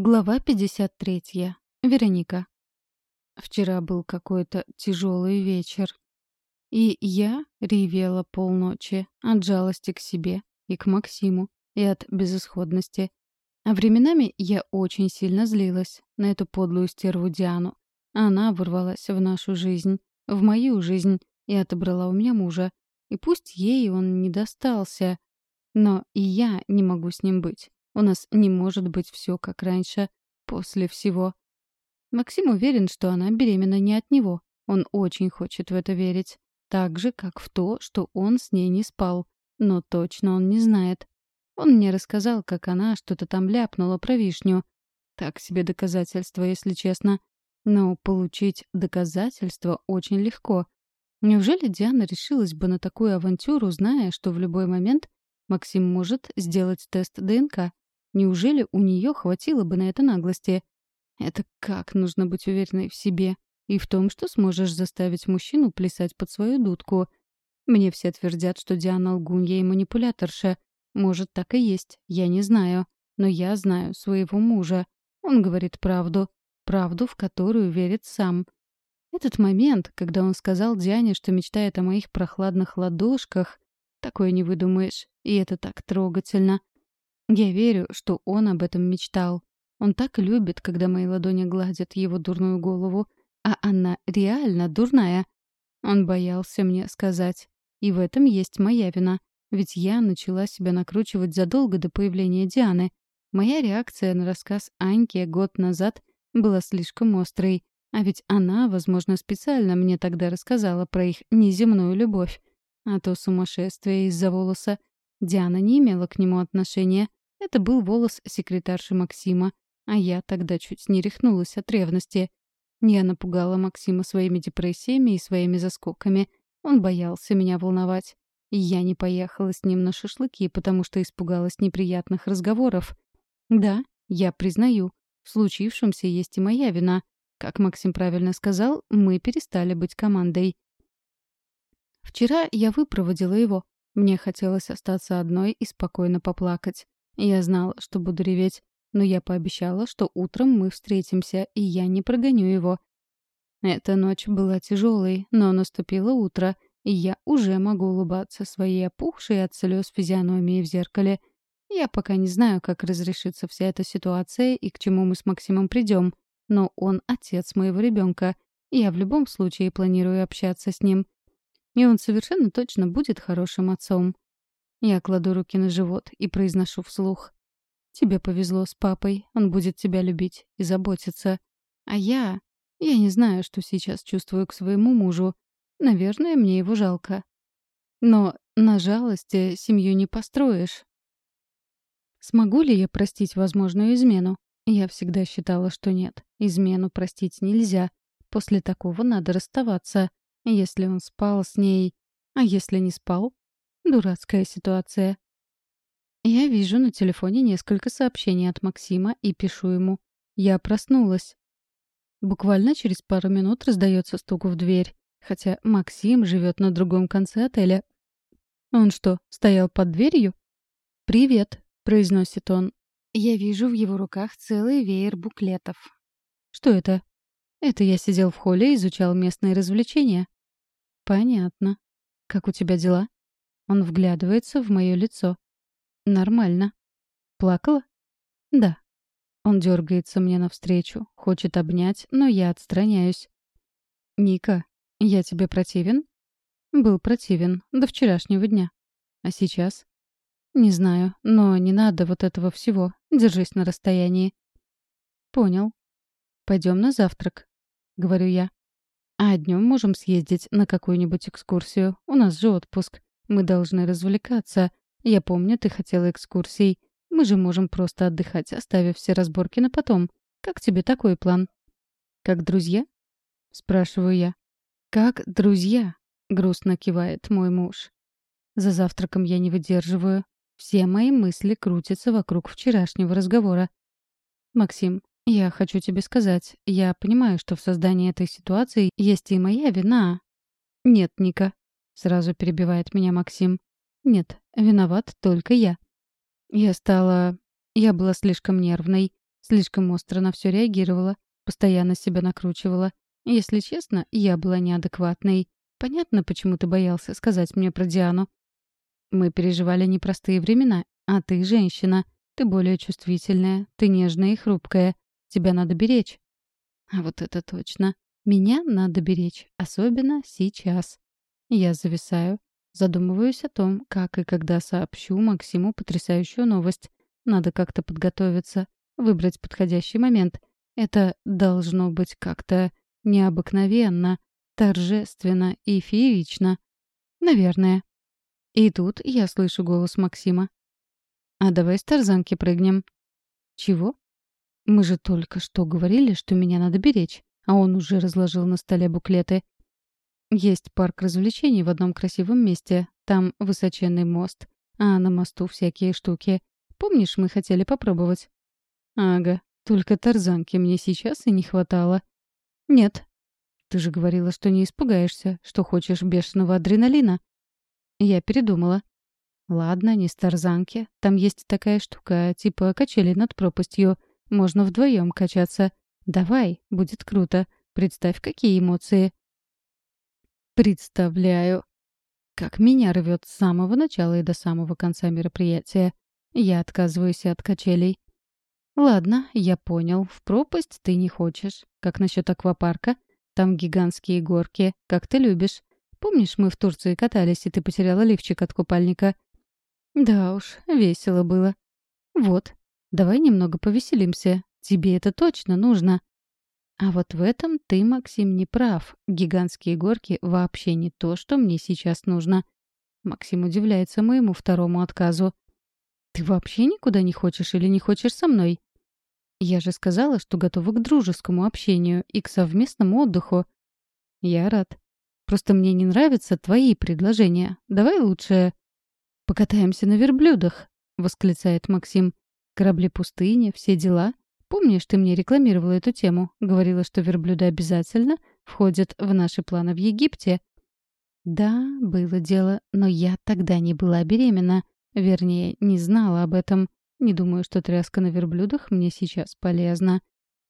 Глава 53. Вероника. Вчера был какой-то тяжелый вечер. И я ревела полночи от жалости к себе и к Максиму, и от безысходности. А временами я очень сильно злилась на эту подлую стерву Диану. Она ворвалась в нашу жизнь, в мою жизнь, и отобрала у меня мужа. И пусть ей он не достался, но и я не могу с ним быть. У нас не может быть все как раньше, после всего. Максим уверен, что она беременна не от него. Он очень хочет в это верить. Так же, как в то, что он с ней не спал. Но точно он не знает. Он мне рассказал, как она что-то там ляпнула про вишню. Так себе доказательство, если честно. Но получить доказательство очень легко. Неужели Диана решилась бы на такую авантюру, зная, что в любой момент Максим может сделать тест ДНК? Неужели у нее хватило бы на это наглости? Это как нужно быть уверенной в себе и в том, что сможешь заставить мужчину плясать под свою дудку. Мне все твердят, что Диана лгунья и манипуляторша. Может, так и есть, я не знаю. Но я знаю своего мужа. Он говорит правду. Правду, в которую верит сам. Этот момент, когда он сказал Диане, что мечтает о моих прохладных ладошках, такое не выдумаешь. И это так трогательно. Я верю, что он об этом мечтал. Он так любит, когда мои ладони гладят его дурную голову, а она реально дурная. Он боялся мне сказать. И в этом есть моя вина. Ведь я начала себя накручивать задолго до появления Дианы. Моя реакция на рассказ Аньки год назад была слишком острой. А ведь она, возможно, специально мне тогда рассказала про их неземную любовь. А то сумасшествие из-за волоса. Диана не имела к нему отношения. Это был волос секретарши Максима, а я тогда чуть не рехнулась от ревности. Я напугала Максима своими депрессиями и своими заскоками. Он боялся меня волновать. И я не поехала с ним на шашлыки, потому что испугалась неприятных разговоров. Да, я признаю, в случившемся есть и моя вина. Как Максим правильно сказал, мы перестали быть командой. Вчера я выпроводила его. Мне хотелось остаться одной и спокойно поплакать. Я знала, что буду реветь, но я пообещала, что утром мы встретимся, и я не прогоню его. Эта ночь была тяжелой, но наступило утро, и я уже могу улыбаться своей опухшей от слез физиономии в зеркале. Я пока не знаю, как разрешится вся эта ситуация и к чему мы с Максимом придем, но он отец моего ребенка, и я в любом случае планирую общаться с ним. И он совершенно точно будет хорошим отцом. Я кладу руки на живот и произношу вслух. «Тебе повезло с папой, он будет тебя любить и заботиться. А я... Я не знаю, что сейчас чувствую к своему мужу. Наверное, мне его жалко. Но на жалости семью не построишь. Смогу ли я простить возможную измену? Я всегда считала, что нет. Измену простить нельзя. После такого надо расставаться. Если он спал с ней... А если не спал, Дурацкая ситуация. Я вижу на телефоне несколько сообщений от Максима и пишу ему. Я проснулась. Буквально через пару минут раздается стук в дверь, хотя Максим живет на другом конце отеля. Он что, стоял под дверью? «Привет», — произносит он. Я вижу в его руках целый веер буклетов. «Что это?» «Это я сидел в холле и изучал местные развлечения». «Понятно. Как у тебя дела?» Он вглядывается в мое лицо. Нормально. Плакала? Да. Он дергается мне навстречу, хочет обнять, но я отстраняюсь. Ника, я тебе противен? Был противен до вчерашнего дня. А сейчас? Не знаю, но не надо вот этого всего. Держись на расстоянии. Понял. Пойдем на завтрак, говорю я. А днем можем съездить на какую-нибудь экскурсию. У нас же отпуск. Мы должны развлекаться. Я помню, ты хотела экскурсий. Мы же можем просто отдыхать, оставив все разборки на потом. Как тебе такой план? Как друзья? Спрашиваю я. Как друзья? Грустно кивает мой муж. За завтраком я не выдерживаю. Все мои мысли крутятся вокруг вчерашнего разговора. Максим, я хочу тебе сказать, я понимаю, что в создании этой ситуации есть и моя вина. Нет, Ника, Сразу перебивает меня Максим. Нет, виноват только я. Я стала... Я была слишком нервной. Слишком остро на все реагировала, постоянно себя накручивала. Если честно, я была неадекватной. Понятно, почему ты боялся сказать мне про Диану. Мы переживали непростые времена, а ты женщина. Ты более чувствительная, ты нежная и хрупкая. Тебя надо беречь. А вот это точно. Меня надо беречь, особенно сейчас. Я зависаю, задумываюсь о том, как и когда сообщу Максиму потрясающую новость. Надо как-то подготовиться, выбрать подходящий момент. Это должно быть как-то необыкновенно, торжественно и феерично. Наверное. И тут я слышу голос Максима. «А давай с тарзанки прыгнем». «Чего?» «Мы же только что говорили, что меня надо беречь, а он уже разложил на столе буклеты. Есть парк развлечений в одном красивом месте. Там высоченный мост, а на мосту всякие штуки. Помнишь, мы хотели попробовать?» «Ага, только тарзанки мне сейчас и не хватало». «Нет». «Ты же говорила, что не испугаешься, что хочешь бешеного адреналина». Я передумала. «Ладно, не с тарзанки. Там есть такая штука, типа качели над пропастью. Можно вдвоем качаться. Давай, будет круто. Представь, какие эмоции». Представляю, как меня рвет с самого начала и до самого конца мероприятия. Я отказываюсь от качелей. Ладно, я понял. В пропасть ты не хочешь. Как насчет аквапарка? Там гигантские горки, как ты любишь. Помнишь, мы в Турции катались, и ты потеряла лифчик от купальника? Да уж, весело было. Вот, давай немного повеселимся. Тебе это точно нужно. А вот в этом ты, Максим, не прав. Гигантские горки вообще не то, что мне сейчас нужно. Максим удивляется моему второму отказу. Ты вообще никуда не хочешь или не хочешь со мной? Я же сказала, что готова к дружескому общению и к совместному отдыху. Я рад. Просто мне не нравятся твои предложения. Давай лучше покатаемся на верблюдах, восклицает Максим. Корабли пустыни, все дела. Помнишь, ты мне рекламировала эту тему? Говорила, что верблюды обязательно входят в наши планы в Египте. Да, было дело, но я тогда не была беременна. Вернее, не знала об этом. Не думаю, что тряска на верблюдах мне сейчас полезна.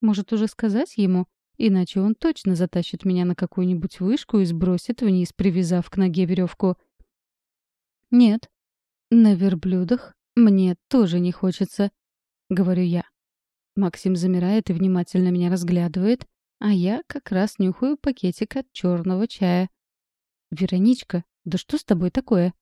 Может, уже сказать ему? Иначе он точно затащит меня на какую-нибудь вышку и сбросит вниз, привязав к ноге веревку. Нет, на верблюдах мне тоже не хочется, — говорю я. Максим замирает и внимательно меня разглядывает, а я как раз нюхаю пакетик от черного чая. «Вероничка, да что с тобой такое?»